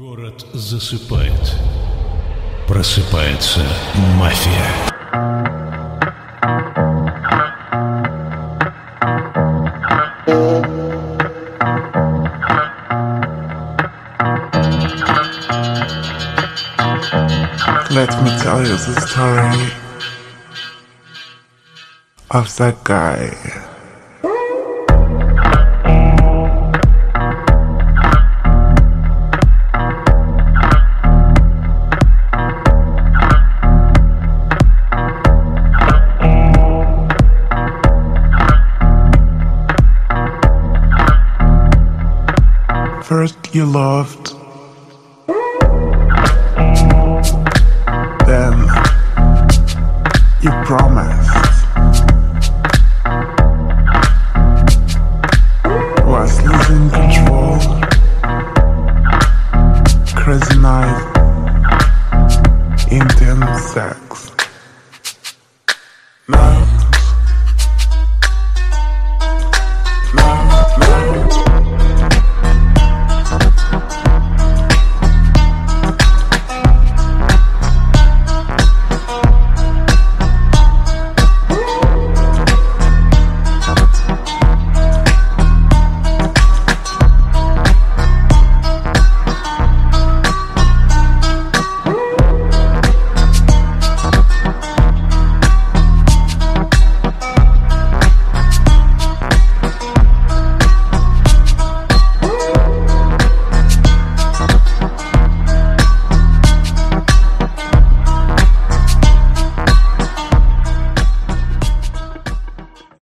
Город засыпает. Просыпается мафия. Let me tell you the story of that guy. First you loved, then you promised. Was losing control, crazy night, intense sex. Now